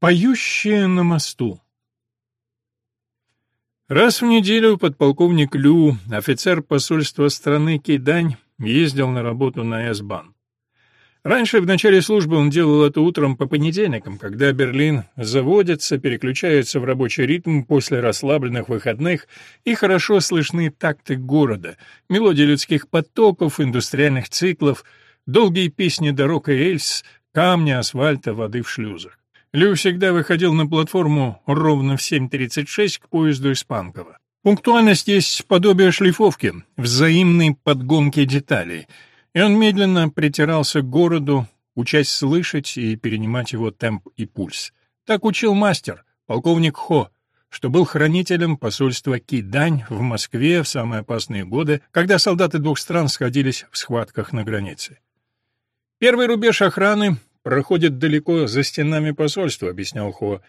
Поющие на мосту. Раз в неделю подполковник Лю, офицер посольства страны Кидань, ездил на работу на С-бан. Раньше в начале службы он делал это утром по понедельникам, когда Берлин заводится, переключается в рабочий ритм после расслабленных выходных и хорошо слышны такты города, мелодии людских потоков, индустриальных циклов, долгие песни дорог и рельс, камни, асфальта, воды в шлюзах. Лю всегда выходил на платформу ровно в 7.36 к поезду из Панкова. Пунктуальность есть подобие шлифовки, взаимной подгонки деталей, и он медленно притирался к городу, учась слышать и перенимать его темп и пульс. Так учил мастер, полковник Хо, что был хранителем посольства Кидань в Москве в самые опасные годы, когда солдаты двух стран сходились в схватках на границе. Первый рубеж охраны проходит далеко за стенами посольства», — объяснял Хо.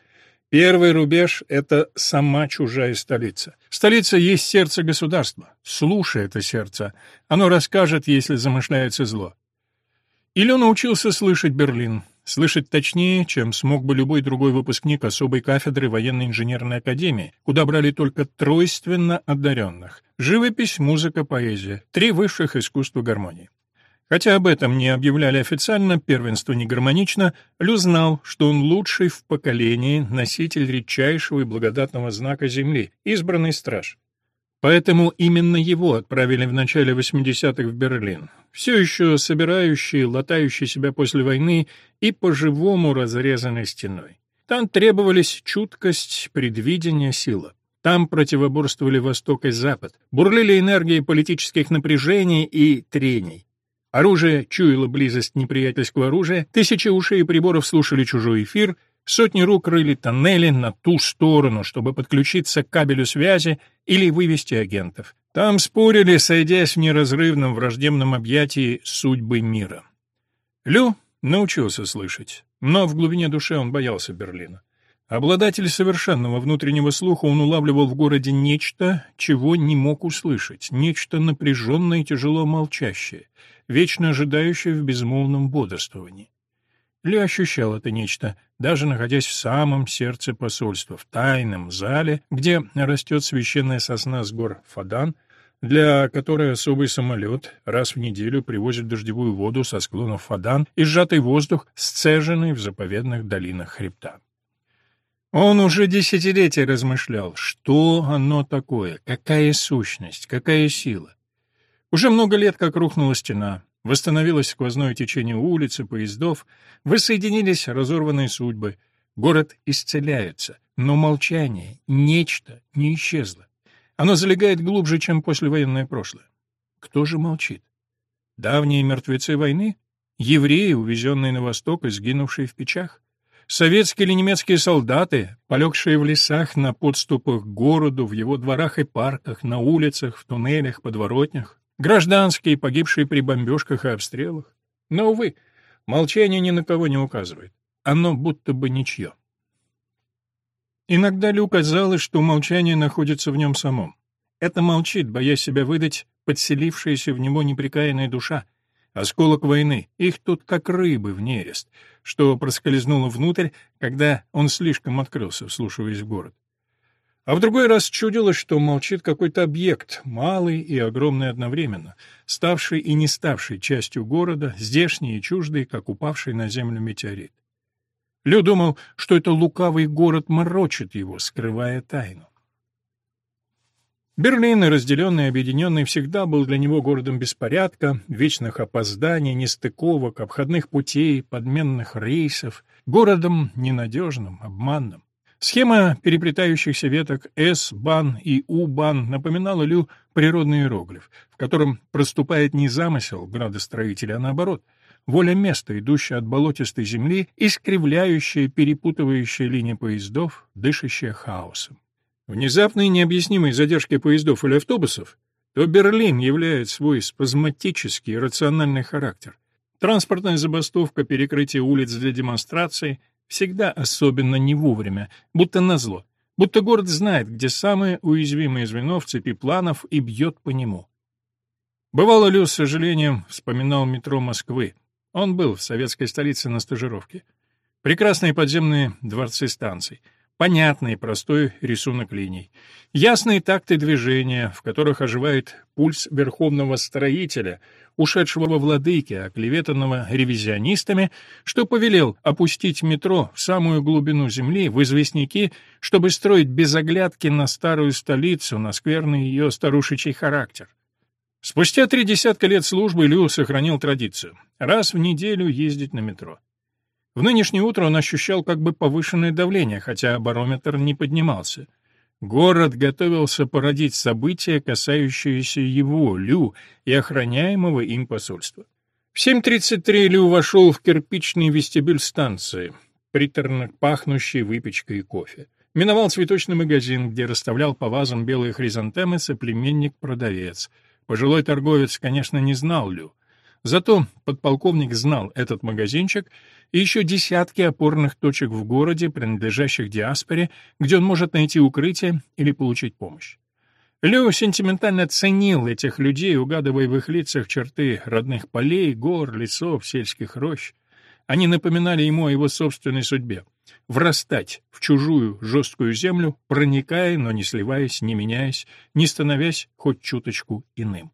«Первый рубеж — это сама чужая столица. Столица есть сердце государства. Слушай это сердце. Оно расскажет, если замышляется зло». Илё научился слышать Берлин, слышать точнее, чем смог бы любой другой выпускник особой кафедры военной инженерной академии, куда брали только тройственно одаренных. Живопись, музыка, поэзия — три высших искусства гармонии. Хотя об этом не объявляли официально, первенство не гармонично, Лю знал, что он лучший в поколении носитель редчайшего и благодатного знака Земли, избранный страж. Поэтому именно его отправили в начале 80-х в Берлин, все еще собирающий, латающий себя после войны и по-живому разрезанной стеной. Там требовались чуткость, предвидение, сила. Там противоборствовали Восток и Запад, бурлили энергии политических напряжений и трений. Оружие чуяло близость неприятельского оружия, тысячи ушей и приборов слушали чужой эфир, сотни рук рыли тоннели на ту сторону, чтобы подключиться к кабелю связи или вывести агентов. Там спорили, сойдясь в неразрывном враждебном объятии судьбы мира. Лю научился слышать, но в глубине души он боялся Берлина. Обладатель совершенного внутреннего слуха, он улавливал в городе нечто, чего не мог услышать, нечто напряженное и тяжело молчащее, вечно ожидающее в безмолвном бодрствовании. Ли ощущал это нечто, даже находясь в самом сердце посольства, в тайном зале, где растет священная сосна с гор Фадан, для которой особый самолет раз в неделю привозит дождевую воду со склонов Фадан и сжатый воздух, сцеженный в заповедных долинах хребта. Он уже десятилетия размышлял, что оно такое, какая сущность, какая сила. Уже много лет как рухнула стена, восстановилось сквозное течение улиц и поездов, воссоединились разорванные судьбы, город исцеляется, но молчание, нечто, не исчезло. Оно залегает глубже, чем послевоенное прошлое. Кто же молчит? Давние мертвецы войны? Евреи, увезенные на восток и сгинувшие в печах? Советские или немецкие солдаты, полегшие в лесах, на подступах к городу, в его дворах и парках, на улицах, в туннелях, подворотнях, гражданские, погибшие при бомбежках и обстрелах. Но, увы, молчание ни на кого не указывает. Оно будто бы ничье. Иногда Лю казалось, что молчание находится в нем самом. Это молчит, боясь себя выдать, подселившаяся в него неприкаянная душа — Осколок войны. Их тут как рыбы в нерест, что проскользнуло внутрь, когда он слишком открылся, вслушиваясь в город. А в другой раз чудилось, что молчит какой-то объект, малый и огромный одновременно, ставший и не ставший частью города, здешний и чуждый, как упавший на землю метеорит. Лю думал, что это лукавый город морочит его, скрывая тайну. Берлин, разделенный и объединенный, всегда был для него городом беспорядка, вечных опозданий, нестыковок, обходных путей, подменных рейсов, городом ненадежным, обманным. Схема переплетающихся веток С-бан и У-бан напоминала Лю природный иероглиф, в котором проступает не замысел градостроителя, а наоборот — воля места, идущая от болотистой земли, искривляющая, перепутывающая линии поездов, дышащая хаосом внезапной необъяснимой задержки поездов или автобусов, то Берлин являет свой спазматический рациональный характер. Транспортная забастовка, перекрытие улиц для демонстраций всегда особенно не вовремя, будто назло, будто город знает, где самое уязвимое звено в цепи планов и бьет по нему. Бывало Лю с сожалением вспоминал метро Москвы. Он был в советской столице на стажировке. Прекрасные подземные дворцы станций, понятный простой рисунок линий, ясные такты движения, в которых оживает пульс верховного строителя, ушедшего во владыки, оклеветанного ревизионистами, что повелел опустить метро в самую глубину земли, в известняки, чтобы строить без оглядки на старую столицу, на скверный ее старушечий характер. Спустя три десятка лет службы Лю сохранил традицию — раз в неделю ездить на метро. В нынешнее утро он ощущал как бы повышенное давление, хотя барометр не поднимался. Город готовился породить события, касающиеся его, Лю, и охраняемого им посольства. В 7.33 Лю вошел в кирпичный вестибюль станции, приторно пахнущий выпечкой и кофе. Миновал цветочный магазин, где расставлял по вазам белые хризантемы соплеменник-продавец. Пожилой торговец, конечно, не знал Лю. Зато подполковник знал этот магазинчик и еще десятки опорных точек в городе, принадлежащих диаспоре, где он может найти укрытие или получить помощь. Лео сентиментально ценил этих людей, угадывая в их лицах черты родных полей, гор, лесов, сельских рощ. Они напоминали ему о его собственной судьбе — врастать в чужую жесткую землю, проникая, но не сливаясь, не меняясь, не становясь хоть чуточку иным.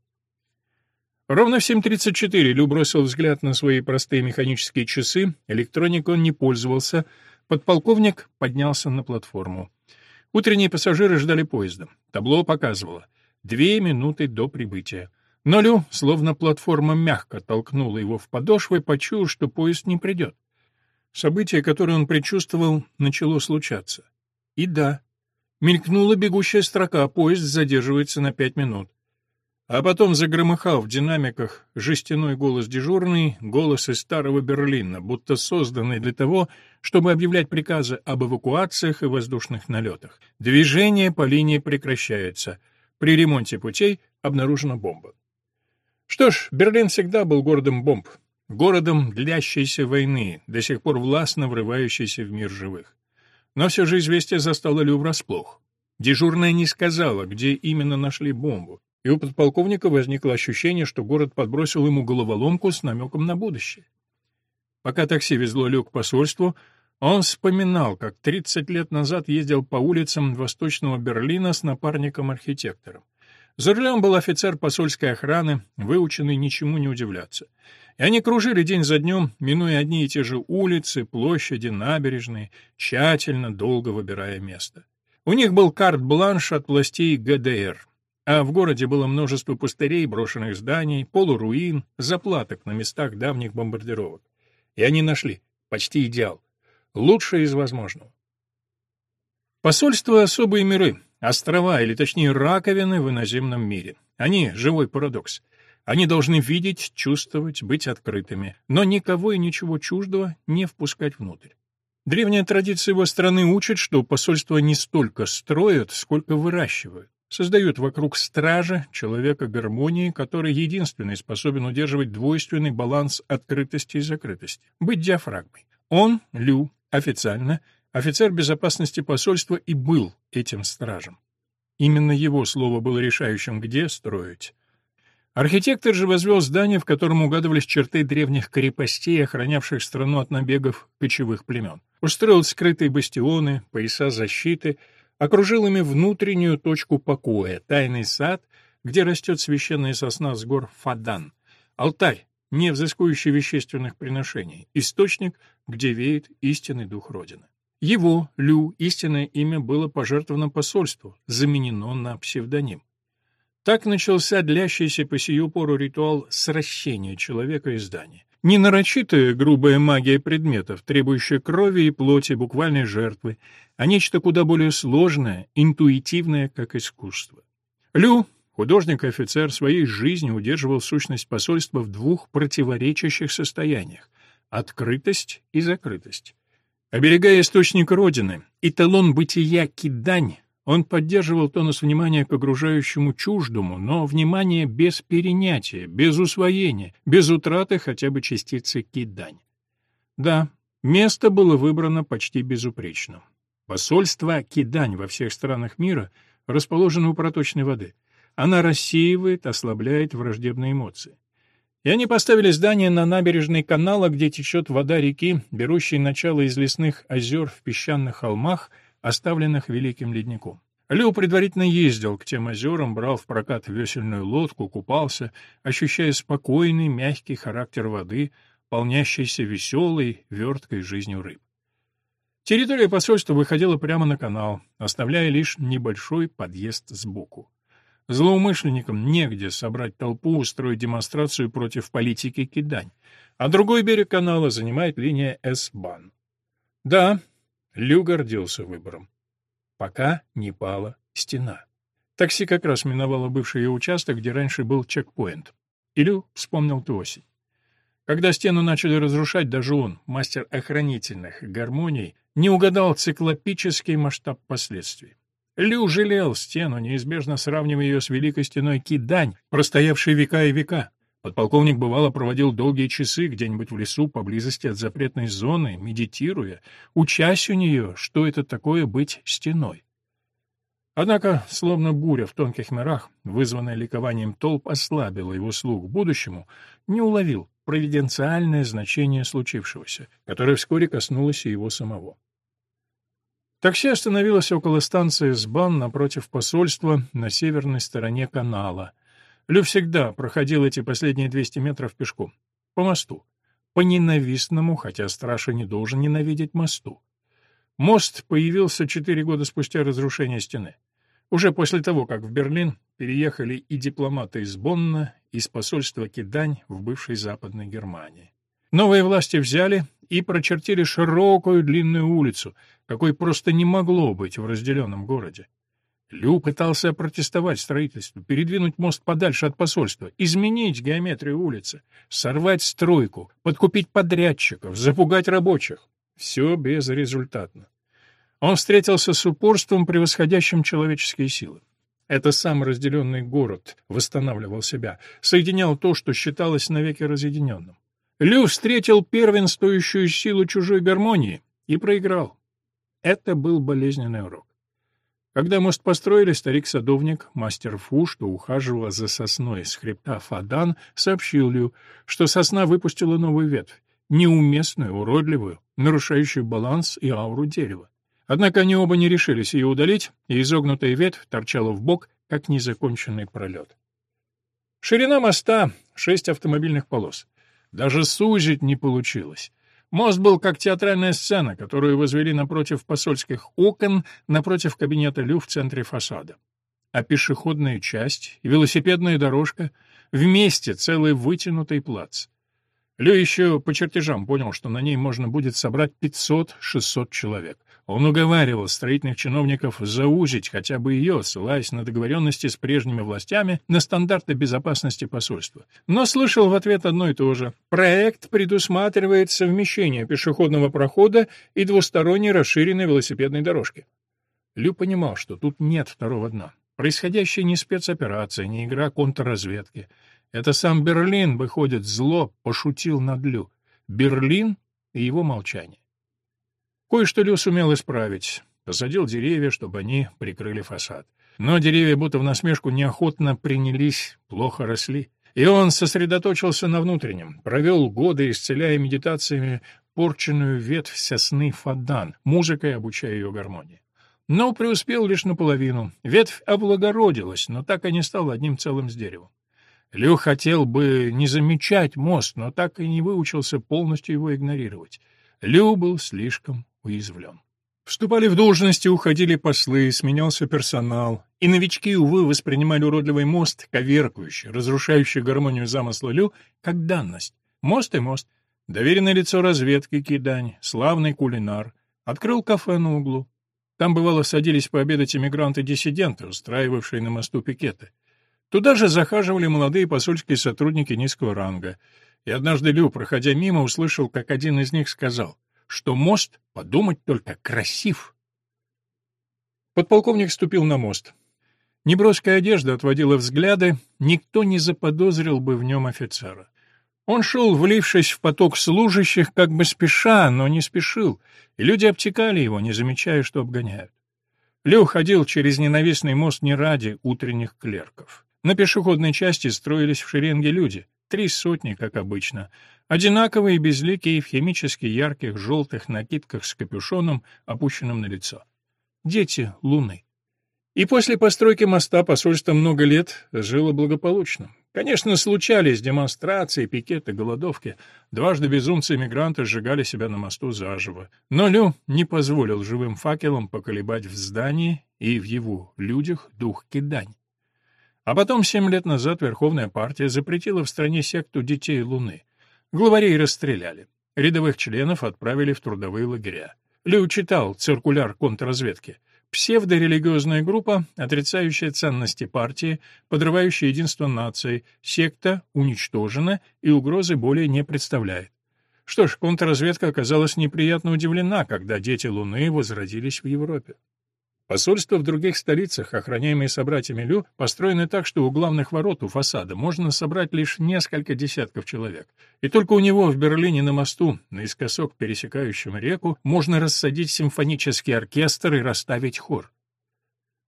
Ровно в 7.34 Лю бросил взгляд на свои простые механические часы, электроник он не пользовался, подполковник поднялся на платформу. Утренние пассажиры ждали поезда. Табло показывало — две минуты до прибытия. Но Лю, словно платформа мягко толкнула его в подошвы, почуял, что поезд не придет. Событие, которое он предчувствовал, начало случаться. И да, мелькнула бегущая строка, поезд задерживается на пять минут. А потом загромыхал в динамиках жестяной голос дежурный, голос из старого Берлина, будто созданный для того, чтобы объявлять приказы об эвакуациях и воздушных налетах. Движение по линии прекращается. При ремонте путей обнаружена бомба. Что ж, Берлин всегда был городом бомб, городом длящейся войны, до сих пор властно врывающейся в мир живых. Но все же известие застало Лю врасплох. Дежурная не сказала, где именно нашли бомбу и у подполковника возникло ощущение, что город подбросил ему головоломку с намеком на будущее. Пока такси везло Лю к посольству, он вспоминал, как 30 лет назад ездил по улицам восточного Берлина с напарником-архитектором. За рулем был офицер посольской охраны, выученный ничему не удивляться. И они кружили день за днем, минуя одни и те же улицы, площади, набережные, тщательно, долго выбирая место. У них был карт-бланш от властей ГДР а в городе было множество пустырей, брошенных зданий, полуруин, заплаток на местах давних бомбардировок. И они нашли почти идеал, лучшее из возможного. Посольство — особые миры, острова, или точнее раковины в иноземном мире. Они — живой парадокс. Они должны видеть, чувствовать, быть открытыми, но никого и ничего чуждого не впускать внутрь. Древняя традиция его страны учит, что посольства не столько строят, сколько выращивают создают вокруг стража человека гармонии, который единственный способен удерживать двойственный баланс открытости и закрытости, быть диафрагмой. Он, Лю, официально, офицер безопасности посольства и был этим стражем. Именно его слово было решающим, где строить. Архитектор же возвел здание, в котором угадывались черты древних крепостей, охранявших страну от набегов кочевых племен. Устроил скрытые бастионы, пояса защиты — окружил ими внутреннюю точку покоя, тайный сад, где растет священная сосна с гор Фадан, алтарь, не взыскующий вещественных приношений, источник, где веет истинный дух Родины. Его, Лю, истинное имя было пожертвовано посольству, заменено на псевдоним. Так начался длящийся по сию пору ритуал сращения человека и здания. Не нарочитая грубая магия предметов, требующая крови и плоти буквальной жертвы, а нечто куда более сложное, интуитивное, как искусство. Лю, художник и офицер, своей жизнью удерживал сущность посольства в двух противоречащих состояниях — открытость и закрытость. Оберегая источник Родины, эталон бытия Кидань, он поддерживал тонус внимания к окружающему чуждому, но внимание без перенятия, без усвоения, без утраты хотя бы частицы кидань. Да, место было выбрано почти безупречно. Посольство Кидань во всех странах мира расположено у проточной воды. Она рассеивает, ослабляет враждебные эмоции. И они поставили здание на набережной канала, где течет вода реки, берущей начало из лесных озер в песчаных холмах, оставленных Великим ледником. Лео предварительно ездил к тем озерам, брал в прокат весельную лодку, купался, ощущая спокойный, мягкий характер воды, полнящийся веселой, верткой жизнью рыб. Территория посольства выходила прямо на канал, оставляя лишь небольшой подъезд сбоку. Злоумышленникам негде собрать толпу, устроить демонстрацию против политики Кидань, а другой берег канала занимает линия С-Бан. Да, Лю гордился выбором пока не пала стена. Такси как раз миновало бывший ее участок, где раньше был чекпоинт. Илю вспомнил ту осень. Когда стену начали разрушать, даже он, мастер охранительных гармоний, не угадал циклопический масштаб последствий. Лю жалел стену, неизбежно сравнивая ее с великой стеной Кидань, простоявшей века и века. Подполковник бывало проводил долгие часы где-нибудь в лесу поблизости от запретной зоны, медитируя, учась у нее, что это такое быть стеной. Однако, словно буря в тонких мирах, вызванная ликованием толп, ослабила его слух будущему, не уловил провиденциальное значение случившегося, которое вскоре коснулось и его самого. Такси остановилось около станции Сбан напротив посольства на северной стороне канала — Лю всегда проходил эти последние 200 метров пешком. По мосту. По ненавистному, хотя Страша не должен ненавидеть мосту. Мост появился четыре года спустя разрушения стены. Уже после того, как в Берлин переехали и дипломаты из Бонна, из посольства Кидань в бывшей Западной Германии. Новые власти взяли и прочертили широкую длинную улицу, какой просто не могло быть в разделенном городе. Лю пытался протестовать строительству, передвинуть мост подальше от посольства, изменить геометрию улицы, сорвать стройку, подкупить подрядчиков, запугать рабочих. Все безрезультатно. Он встретился с упорством, превосходящим человеческие силы. Это сам разделенный город восстанавливал себя, соединял то, что считалось навеки разъединенным. Лю встретил первенствующую силу чужой гармонии и проиграл. Это был болезненный урок. Когда мост построили, старик-садовник, мастер Фу, что ухаживал за сосной с хребта Фадан, сообщил Лю, что сосна выпустила новую ветвь, неуместную, уродливую, нарушающую баланс и ауру дерева. Однако они оба не решились ее удалить, и изогнутая ветвь торчала в бок, как незаконченный пролет. Ширина моста — шесть автомобильных полос. Даже сузить не получилось. Мост был как театральная сцена, которую возвели напротив посольских окон, напротив кабинета Лю в центре фасада. А пешеходная часть и велосипедная дорожка — вместе целый вытянутый плац. Лю еще по чертежам понял, что на ней можно будет собрать 500-600 человек. Он уговаривал строительных чиновников заузить хотя бы ее, ссылаясь на договоренности с прежними властями на стандарты безопасности посольства. Но слышал в ответ одно и то же. Проект предусматривает совмещение пешеходного прохода и двусторонней расширенной велосипедной дорожки. Лю понимал, что тут нет второго дна. Происходящее не спецоперация, не игра контрразведки. Это сам Берлин, выходит, зло пошутил над Лю. Берлин и его молчание. Кое-что Лю сумел исправить. Посадил деревья, чтобы они прикрыли фасад. Но деревья будто в насмешку неохотно принялись, плохо росли. И он сосредоточился на внутреннем, провел годы, исцеляя медитациями порченную ветвь сосны фадан, музыкой обучая ее гармонии. Но преуспел лишь наполовину. Ветвь облагородилась, но так и не стала одним целым с деревом. Лю хотел бы не замечать мост, но так и не выучился полностью его игнорировать. Лю был слишком уязвлен. Вступали в должности, уходили послы, сменялся персонал, и новички, увы, воспринимали уродливый мост, коверкающий, разрушающий гармонию замысла Лю, как данность. Мост и мост. Доверенное лицо разведки Кидань, славный кулинар. Открыл кафе на углу. Там, бывало, садились пообедать эмигранты-диссиденты, устраивавшие на мосту пикеты. Туда же захаживали молодые посольские сотрудники низкого ранга. И однажды Лю, проходя мимо, услышал, как один из них сказал — что мост, подумать только, красив. Подполковник ступил на мост. Неброская одежда отводила взгляды, никто не заподозрил бы в нем офицера. Он шел, влившись в поток служащих, как бы спеша, но не спешил, и люди обтекали его, не замечая, что обгоняют. Лю ходил через ненавистный мост не ради утренних клерков. На пешеходной части строились в шеренге люди, три сотни, как обычно. Одинаковые, безликие, в химически ярких желтых накидках с капюшоном, опущенным на лицо. Дети Луны. И после постройки моста посольство много лет жило благополучно. Конечно, случались демонстрации, пикеты, голодовки. Дважды безумцы-эмигранты сжигали себя на мосту заживо. Но Лю не позволил живым факелам поколебать в здании и в его людях дух кидань. А потом, семь лет назад, Верховная партия запретила в стране секту Детей Луны. Главарей расстреляли. Рядовых членов отправили в трудовые лагеря. Лю читал циркуляр контрразведки. Псевдорелигиозная группа, отрицающая ценности партии, подрывающая единство нации, секта уничтожена и угрозы более не представляет. Что ж, контрразведка оказалась неприятно удивлена, когда дети Луны возродились в Европе. Посольства в других столицах, охраняемые собратьями Лю, построены так, что у главных ворот у фасада можно собрать лишь несколько десятков человек. И только у него в Берлине на мосту, наискосок пересекающем реку, можно рассадить симфонический оркестр и расставить хор.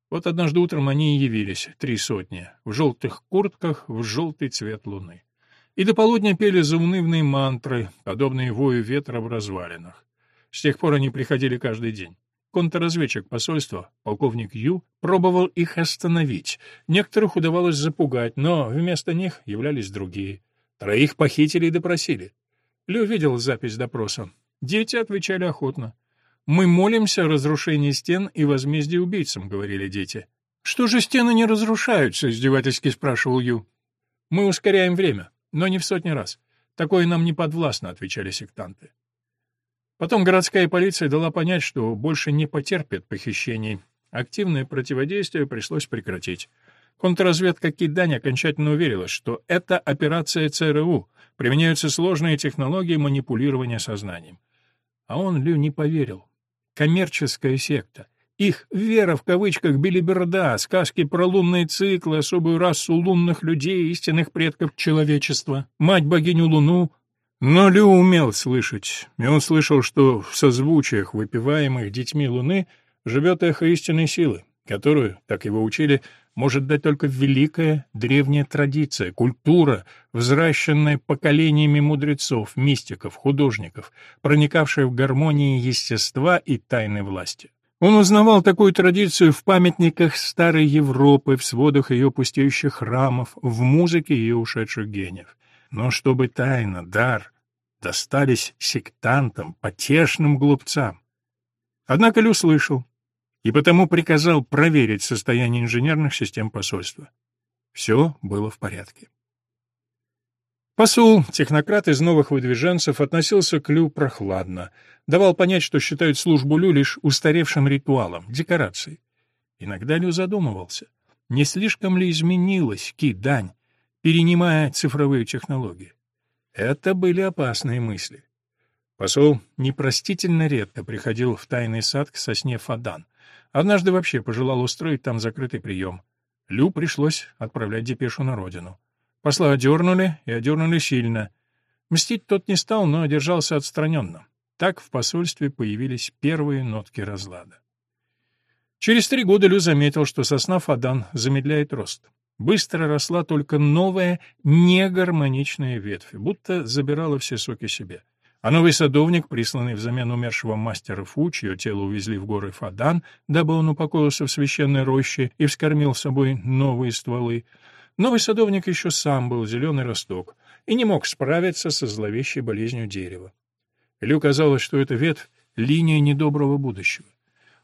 Вот однажды утром они и явились, три сотни, в желтых куртках, в желтый цвет луны. И до полудня пели заунывные мантры, подобные вою ветра в развалинах. С тех пор они приходили каждый день. Контрразведчик посольства, полковник Ю, пробовал их остановить. Некоторых удавалось запугать, но вместо них являлись другие. Троих похитили и допросили. Лю видел запись допроса. Дети отвечали охотно. «Мы молимся о разрушении стен и возмездии убийцам», — говорили дети. «Что же стены не разрушаются?» — издевательски спрашивал Ю. «Мы ускоряем время, но не в сотни раз. Такое нам не подвластно», — отвечали сектанты. Потом городская полиция дала понять, что больше не потерпит похищений. Активное противодействие пришлось прекратить. Контрразведка Кидань окончательно уверилась, что это операция ЦРУ, применяются сложные технологии манипулирования сознанием. А он Лю не поверил. Коммерческая секта. Их «вера» в кавычках билиберда, сказки про лунные циклы, особую расу лунных людей, истинных предков человечества, мать-богиню Луну, но Лю умел слышать, и он слышал, что в созвучиях, выпиваемых детьми Луны, живет эхо истинной силы, которую, так его учили, может дать только великая древняя традиция, культура, взращенная поколениями мудрецов, мистиков, художников, проникавшая в гармонии естества и тайны власти. Он узнавал такую традицию в памятниках старой Европы, в сводах ее пустеющих храмов, в музыке ее ушедших гениев но чтобы тайна, дар достались сектантам, потешным глупцам. Однако Лю слышал и потому приказал проверить состояние инженерных систем посольства. Все было в порядке. Посол, технократ из новых выдвиженцев, относился к Лю прохладно, давал понять, что считает службу Лю лишь устаревшим ритуалом, декорацией. Иногда Лю задумывался, не слишком ли изменилась Ки-Дань, перенимая цифровые технологии. Это были опасные мысли. Посол непростительно редко приходил в тайный сад к сосне Фадан. Однажды вообще пожелал устроить там закрытый прием. Лю пришлось отправлять депешу на родину. Посла одернули, и одернули сильно. Мстить тот не стал, но держался отстраненно. Так в посольстве появились первые нотки разлада. Через три года Лю заметил, что сосна Фадан замедляет рост. Быстро росла только новая, негармоничная ветвь, будто забирала все соки себе. А новый садовник, присланный взамен умершего мастера Фу, чье тело увезли в горы Фадан, дабы он упокоился в священной роще и вскормил собой новые стволы, новый садовник еще сам был зеленый росток и не мог справиться со зловещей болезнью дерева. Лю казалось, что эта ветвь — линия недоброго будущего.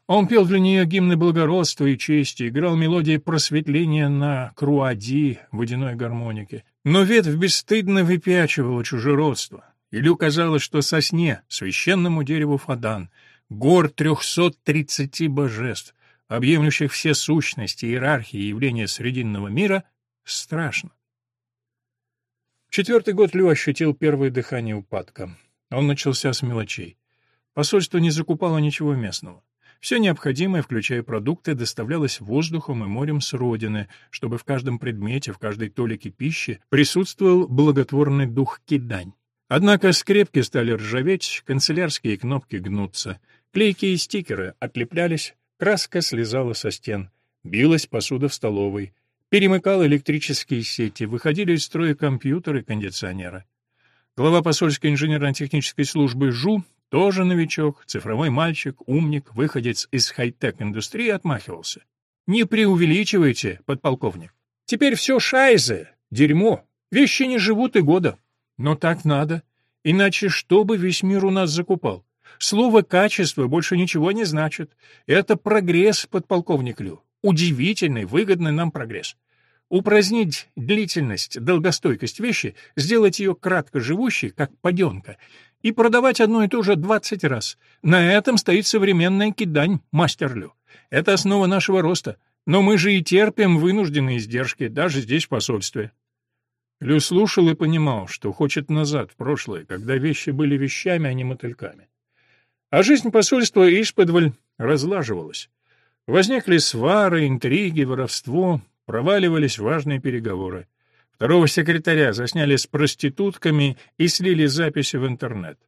Он пел для нее гимны благородства и чести, играл мелодии просветления на круади, водяной гармонике. Но ветвь бесстыдно выпячивала чужеродство. Илю казалось, что сосне, священному дереву Фадан, гор трехсот тридцати божеств, объемлющих все сущности, иерархии и явления Срединного мира, страшно. Четвертый год Лю ощутил первое дыхание упадка. Он начался с мелочей. Посольство не закупало ничего местного. Все необходимое, включая продукты, доставлялось воздухом и морем с родины, чтобы в каждом предмете, в каждой толике пищи присутствовал благотворный дух кидань. Однако скрепки стали ржаветь, канцелярские кнопки гнуться, клейки и стикеры отлеплялись, краска слезала со стен, билась посуда в столовой, перемыкал электрические сети, выходили из строя компьютеры, кондиционеры. Глава посольской инженерно-технической службы ЖУ, тоже новичок, цифровой мальчик, умник, выходец из хай-тек индустрии, отмахивался. «Не преувеличивайте, подполковник. Теперь все шайзе, дерьмо, вещи не живут и года. Но так надо, иначе что бы весь мир у нас закупал? Слово «качество» больше ничего не значит. Это прогресс, подполковник Лю. Удивительный, выгодный нам прогресс. Упразднить длительность, долгостойкость вещи, сделать ее кратко живущей, как паденка, и продавать одно и то же 20 раз. На этом стоит современная кидань, мастер Лю. Это основа нашего роста. Но мы же и терпим вынужденные издержки, даже здесь, в посольстве. Лю слушал и понимал, что хочет назад, в прошлое, когда вещи были вещами, а не мотыльками. А жизнь посольства исподволь разлаживалась. Возникли свары, интриги, воровство, проваливались важные переговоры. Второго секретаря засняли с проститутками и слили записи в интернет.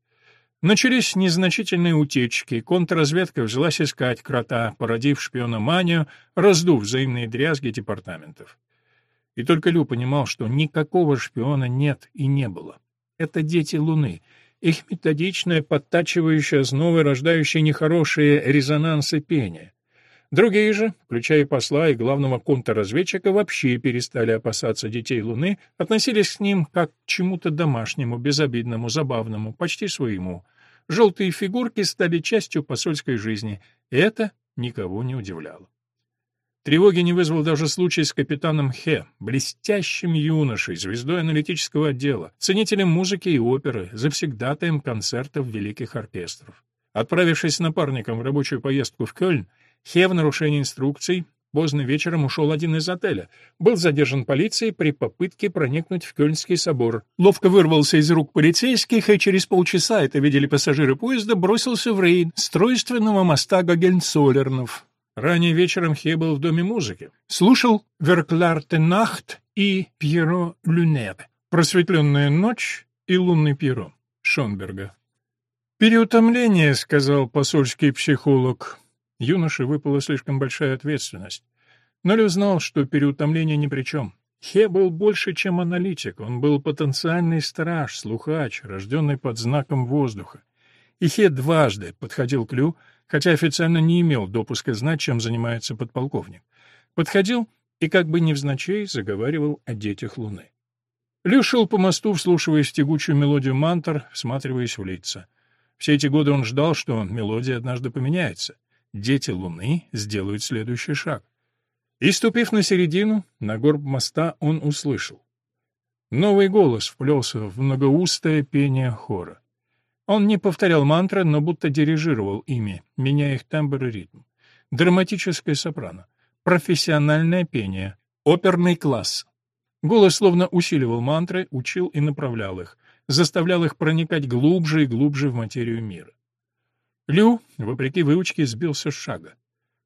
Начались незначительные утечки, контрразведка взялась искать крота, породив шпиономанию, раздув взаимные дрязги департаментов. И только Лю понимал, что никакого шпиона нет и не было. Это дети Луны — их методичная, подтачивающая основы, рождающая нехорошие резонансы пения. Другие же, включая посла и главного контрразведчика, вообще перестали опасаться детей Луны, относились к ним как к чему-то домашнему, безобидному, забавному, почти своему. Желтые фигурки стали частью посольской жизни, и это никого не удивляло. Тревоги не вызвал даже случай с капитаном Хе, блестящим юношей, звездой аналитического отдела, ценителем музыки и оперы, завсегдатаем концертов великих оркестров. Отправившись с напарником в рабочую поездку в Кёльн, Хе в нарушении инструкций поздно вечером ушел один из отеля, был задержан полицией при попытке проникнуть в Кёльнский собор, ловко вырвался из рук полицейских и через полчаса, это видели пассажиры поезда, бросился в рейд с тройственного моста Гогенцоллернов, Ранее вечером Хе был в Доме музыки. Слушал «Веркларте Нахт» и «Пьеро Люнер», «Просветленная ночь» и «Лунный Пьеро» Шонберга. «Переутомление», — сказал посольский психолог. Юноше выпала слишком большая ответственность. Но Лю знал, что переутомление ни при чем. Хе был больше, чем аналитик, он был потенциальный страж, слухач, рожденный под знаком воздуха. И Хе дважды подходил к Лю, хотя официально не имел допуска знать, чем занимается подполковник. Подходил и как бы невзначай заговаривал о детях Луны. Лю шел по мосту, вслушиваясь в тягучую мелодию мантр, всматриваясь в лица. Все эти годы он ждал, что мелодия однажды поменяется. Дети Луны сделают следующий шаг. И, ступив на середину, на горб моста он услышал. Новый голос вплелся в многоустое пение хора. Он не повторял мантры, но будто дирижировал ими, меняя их тембр и ритм. Драматическое сопрано, профессиональное пение, оперный класс. Голос словно усиливал мантры, учил и направлял их, заставлял их проникать глубже и глубже в материю мира. Лю, вопреки выучке, сбился с шага.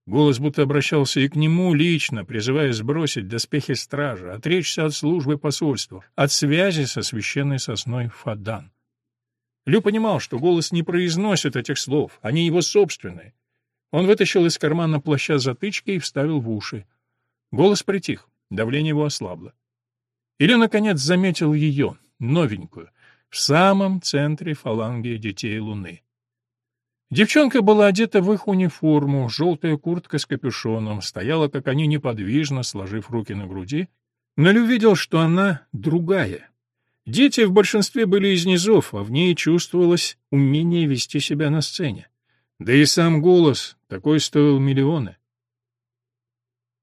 Голос будто обращался и к нему лично, призывая сбросить доспехи стража, отречься от службы посольства, от связи со священной сосной Фадан. Лю понимал, что голос не произносит этих слов, они его собственные. Он вытащил из кармана плаща затычки и вставил в уши. Голос притих, давление его ослабло. Или, наконец, заметил ее, новенькую, в самом центре фаланги детей Луны. Девчонка была одета в их униформу, желтая куртка с капюшоном, стояла, как они, неподвижно, сложив руки на груди, но Лю видел, что она другая, Дети в большинстве были из низов, а в ней чувствовалось умение вести себя на сцене. Да и сам голос такой стоил миллионы.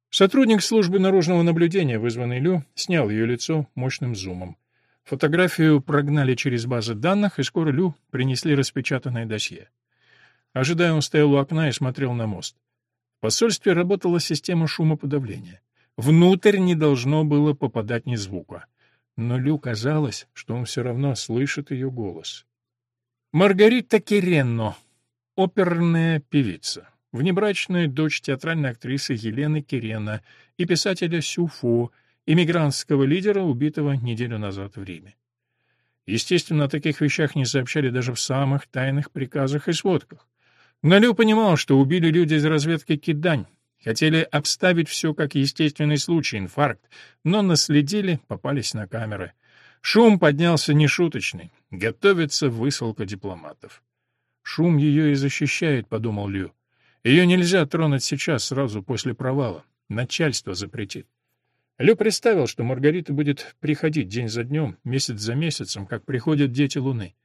Сотрудник службы наружного наблюдения, вызванный Лю, снял ее лицо мощным зумом. Фотографию прогнали через базы данных, и скоро Лю принесли распечатанное досье. Ожидая, он стоял у окна и смотрел на мост. В посольстве работала система шумоподавления. Внутрь не должно было попадать ни звука но Лю казалось, что он все равно слышит ее голос. Маргарита Керенно, оперная певица, внебрачная дочь театральной актрисы Елены Керена и писателя Сюфо, иммигрантского лидера, убитого неделю назад в Риме. Естественно, о таких вещах не сообщали даже в самых тайных приказах и сводках. Но Лю понимал, что убили люди из разведки Кидань, Хотели обставить все как естественный случай, инфаркт, но наследили, попались на камеры. Шум поднялся нешуточный. Готовится высылка дипломатов. «Шум ее и защищает», — подумал Лю. «Ее нельзя тронуть сейчас, сразу после провала. Начальство запретит». Лю представил, что Маргарита будет приходить день за днем, месяц за месяцем, как приходят дети Луны.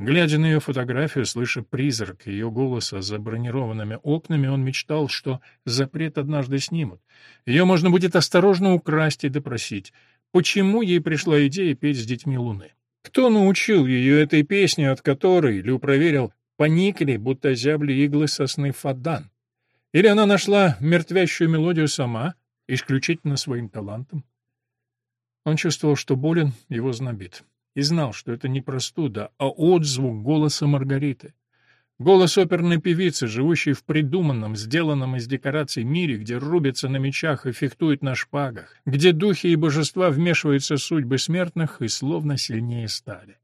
Глядя на ее фотографию, слыша призрак ее голоса за бронированными окнами, он мечтал, что запрет однажды снимут. Ее можно будет осторожно украсть и допросить. Почему ей пришла идея петь с детьми Луны? Кто научил ее этой песне, от которой, Лю проверил, поникли, будто зябли иглы сосны Фадан? Или она нашла мертвящую мелодию сама, исключительно своим талантом? Он чувствовал, что болен, его знобит и знал, что это не простуда, а отзвук голоса Маргариты. Голос оперной певицы, живущей в придуманном, сделанном из декораций мире, где рубятся на мечах и фехтуют на шпагах, где духи и божества вмешиваются в судьбы смертных и словно сильнее стали.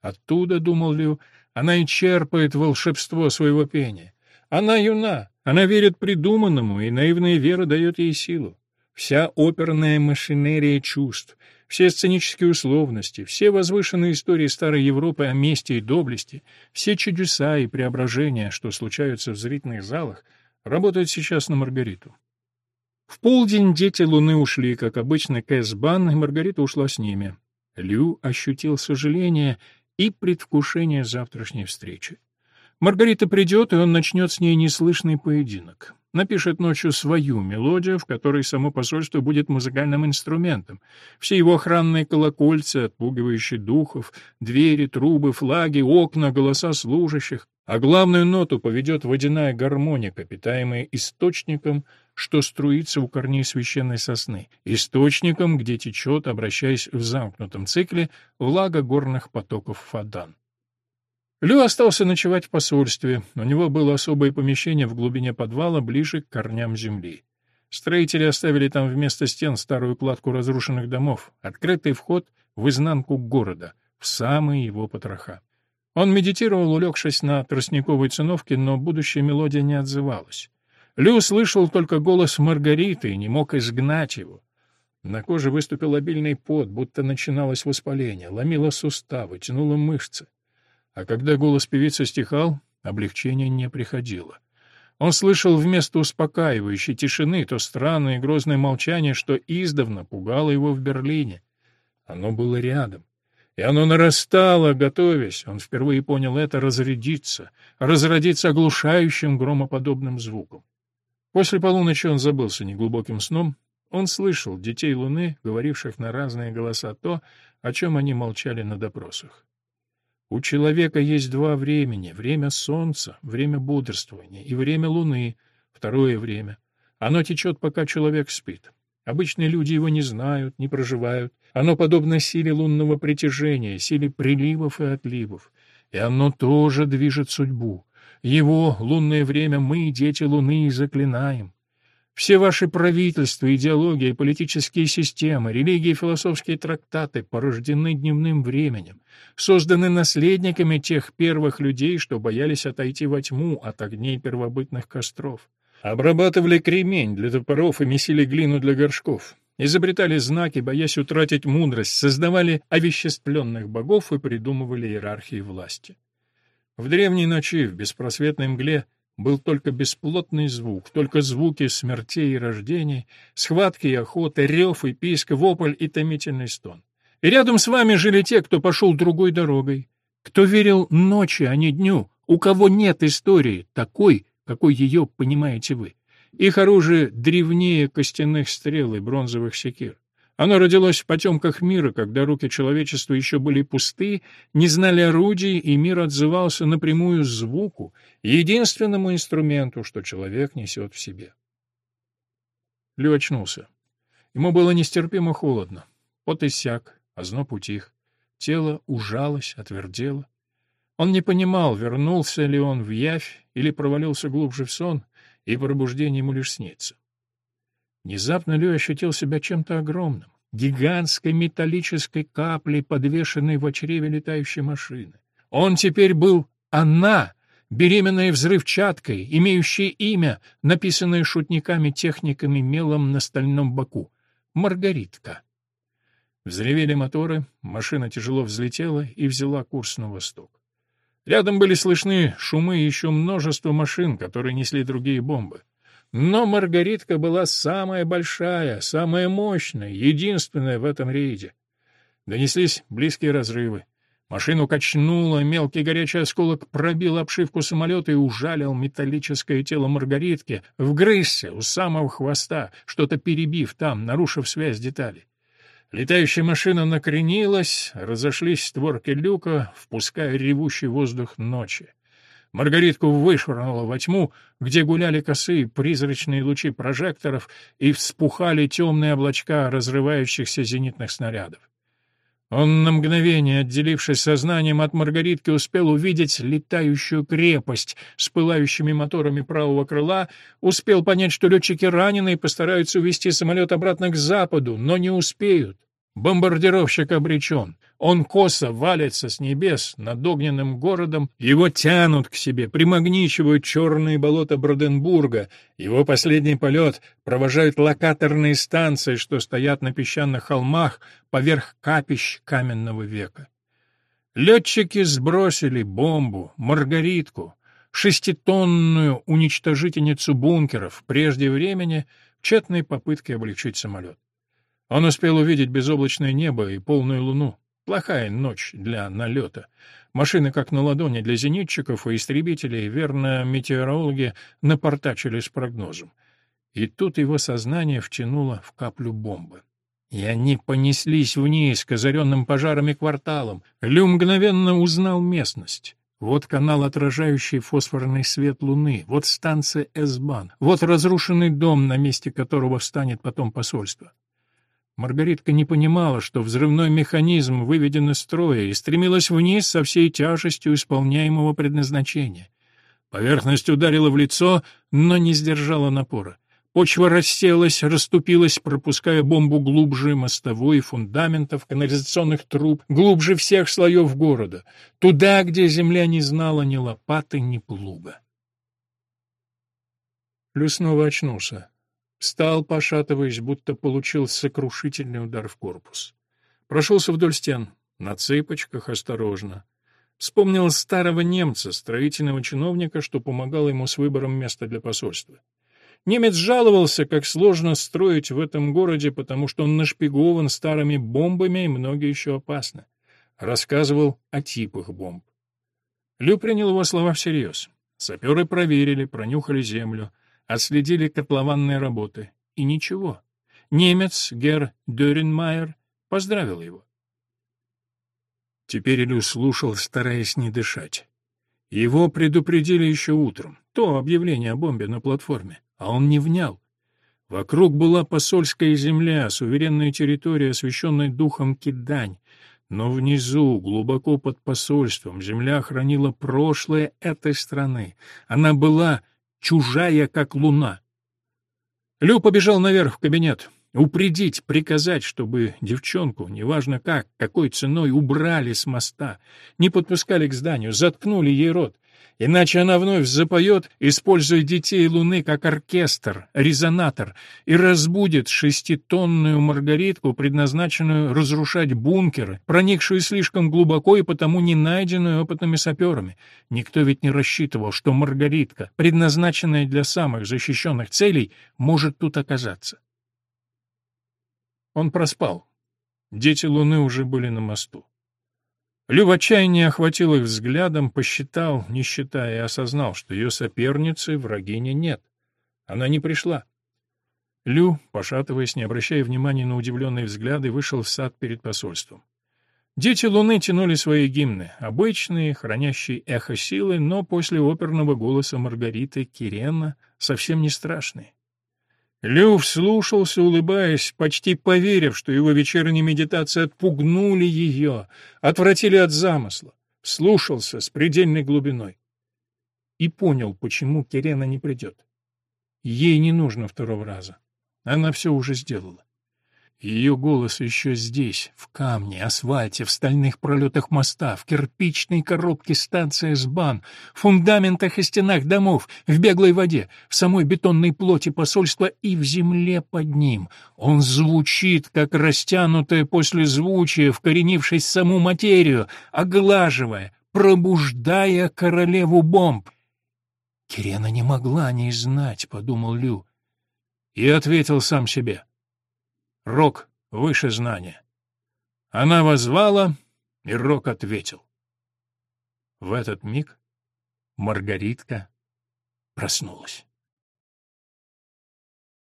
Оттуда, думал Лю, она и черпает волшебство своего пения. Она юна, она верит придуманному, и наивная вера дает ей силу. Вся оперная машинерия чувств, все сценические условности, все возвышенные истории старой Европы о мести и доблести, все чудеса и преображения, что случаются в зрительных залах, работают сейчас на Маргариту. В полдень дети Луны ушли, как обычно, к Эсбан, и Маргарита ушла с ними. Лю ощутил сожаление и предвкушение завтрашней встречи. Маргарита придет, и он начнет с ней неслышный поединок напишет ночью свою мелодию, в которой само посольство будет музыкальным инструментом. Все его охранные колокольцы, отпугивающие духов, двери, трубы, флаги, окна, голоса служащих, а главную ноту поведет водяная гармоника, питаемая источником, что струится у корней священной сосны, источником, где течет, обращаясь в замкнутом цикле, влага горных потоков Фадан. Лю остался ночевать в посольстве. У него было особое помещение в глубине подвала, ближе к корням земли. Строители оставили там вместо стен старую кладку разрушенных домов, открытый вход в изнанку города, в самые его потроха. Он медитировал, улегшись на тростниковой циновке, но будущая мелодия не отзывалась. Лю слышал только голос Маргариты и не мог изгнать его. На коже выступил обильный пот, будто начиналось воспаление, ломило суставы, тянуло мышцы. А когда голос певицы стихал, облегчение не приходило. Он слышал вместо успокаивающей тишины то странное и грозное молчание, что издавна пугало его в Берлине. Оно было рядом. И оно нарастало, готовясь, он впервые понял это, разрядиться, разродиться оглушающим громоподобным звуком. После полуночи он забылся неглубоким сном. Он слышал детей Луны, говоривших на разные голоса то, о чем они молчали на допросах. У человека есть два времени — время солнца, время бодрствования, и время луны, второе время. Оно течет, пока человек спит. Обычные люди его не знают, не проживают. Оно подобно силе лунного притяжения, силе приливов и отливов. И оно тоже движет судьбу. Его, лунное время, мы, дети Луны, заклинаем. Все ваши правительства, идеологии, политические системы, религии философские трактаты порождены дневным временем, созданы наследниками тех первых людей, что боялись отойти во тьму от огней первобытных костров. Обрабатывали кремень для топоров и месили глину для горшков. Изобретали знаки, боясь утратить мудрость, создавали овеществленных богов и придумывали иерархии власти. В древней ночи, в беспросветной мгле, был только бесплотный звук, только звуки смертей и рождений, схватки и охоты, рев и писк, вопль и томительный стон. И рядом с вами жили те, кто пошел другой дорогой, кто верил ночи, а не дню, у кого нет истории такой, какой ее понимаете вы. Их оружие древнее костяных стрел и бронзовых секир. Оно родилось в потемках мира, когда руки человечества еще были пусты, не знали орудий, и мир отзывался напрямую звуку, единственному инструменту, что человек несет в себе. Лю очнулся. Ему было нестерпимо холодно. Пот иссяк, озноб утих. Тело ужалось, отвердело. Он не понимал, вернулся ли он в явь или провалился глубже в сон, и пробуждение ему лишь снится. Внезапно Лю ощутил себя чем-то огромным, гигантской металлической каплей, подвешенной в чреве летающей машины. Он теперь был она, беременная взрывчаткой, имеющая имя, написанное шутниками-техниками мелом на стальном боку. Маргаритка. Взревели моторы, машина тяжело взлетела и взяла курс на восток. Рядом были слышны шумы еще множества машин, которые несли другие бомбы. Но Маргаритка была самая большая, самая мощная, единственная в этом рейде. Донеслись близкие разрывы. Машину качнуло, мелкий горячий осколок пробил обшивку самолета и ужалил металлическое тело Маргаритки, вгрызся у самого хвоста, что-то перебив там, нарушив связь деталей. Летающая машина накренилась, разошлись створки люка, впуская ревущий воздух ночи. Маргаритку вышвырнуло во тьму, где гуляли косые призрачные лучи прожекторов и вспухали темные облачка разрывающихся зенитных снарядов. Он на мгновение, отделившись сознанием от Маргаритки, успел увидеть летающую крепость с пылающими моторами правого крыла, успел понять, что летчики ранены и постараются увести самолет обратно к западу, но не успеют. Бомбардировщик обречен. Он косо валится с небес над огненным городом, его тянут к себе, примагничивают черные болота Броденбурга, его последний полет провожают локаторные станции, что стоят на песчаных холмах поверх капищ каменного века. Летчики сбросили бомбу, Маргаритку, шеститонную уничтожительницу бункеров прежде времени в тщетной попытке облегчить самолет. Он успел увидеть безоблачное небо и полную луну. Плохая ночь для налета. Машины как на ладони для зенитчиков и истребителей, верно, метеорологи напортачили с прогнозом. И тут его сознание втянуло в каплю бомбы. И они понеслись вниз к озаренным пожарами кварталам. Лю мгновенно узнал местность. Вот канал, отражающий фосфорный свет луны, вот станция Эсбан, вот разрушенный дом, на месте которого встанет потом посольство. Маргаритка не понимала, что взрывной механизм выведен из строя и стремилась вниз со всей тяжестью исполняемого предназначения. Поверхность ударила в лицо, но не сдержала напора. Почва расселась, расступилась, пропуская бомбу глубже мостовой, фундаментов, канализационных труб, глубже всех слоев города, туда, где земля не знала ни лопаты, ни плуга. Лю снова очнулся. Встал, пошатываясь, будто получил сокрушительный удар в корпус. Прошелся вдоль стен, на цыпочках, осторожно. Вспомнил старого немца, строительного чиновника, что помогал ему с выбором места для посольства. Немец жаловался, как сложно строить в этом городе, потому что он нашпигован старыми бомбами и многие еще опасны. Рассказывал о типах бомб. Лю принял его слова всерьез. Саперы проверили, пронюхали землю — отследили котлованные работы. И ничего. Немец Гер Дёренмайер поздравил его. Теперь Илю слушал, стараясь не дышать. Его предупредили еще утром, то объявление о бомбе на платформе, а он не внял. Вокруг была посольская земля, суверенная территория, освященная духом Кидань, но внизу, глубоко под посольством, земля хранила прошлое этой страны. Она была чужая, как луна. Лю побежал наверх в кабинет. Упредить, приказать, чтобы девчонку, неважно как, какой ценой, убрали с моста, не подпускали к зданию, заткнули ей рот. Иначе она вновь запоет, используя детей Луны как оркестр, резонатор, и разбудит шеститонную Маргаритку, предназначенную разрушать бункеры, проникшую слишком глубоко и потому не найденную опытными саперами. Никто ведь не рассчитывал, что Маргаритка, предназначенная для самых защищенных целей, может тут оказаться. Он проспал. Дети Луны уже были на мосту. Лю в охватил их взглядом, посчитал, не считая, и осознал, что ее соперницы, врагини, нет. Она не пришла. Лю, пошатываясь, не обращая внимания на удивленные взгляды, вышел в сад перед посольством. Дети Луны тянули свои гимны, обычные, хранящие эхо силы, но после оперного голоса Маргариты Кирена совсем не страшные. Лю вслушался, улыбаясь, почти поверив, что его вечерние медитации отпугнули ее, отвратили от замысла, вслушался с предельной глубиной. И понял, почему Кирена не придет. Ей не нужно второго раза. Она все уже сделала. Ее голос еще здесь, в камне, асфальте, в стальных пролетах моста, в кирпичной коробке станции Сбан, в фундаментах и стенах домов, в беглой воде, в самой бетонной плоти посольства и в земле под ним. Он звучит, как растянутое послезвучие, вкоренившись в саму материю, оглаживая, пробуждая королеву бомб. «Кирена не могла не знать», — подумал Лю. И ответил сам себе — Рок выше знания. Она возвала, и Рок ответил. В этот миг Маргаритка проснулась.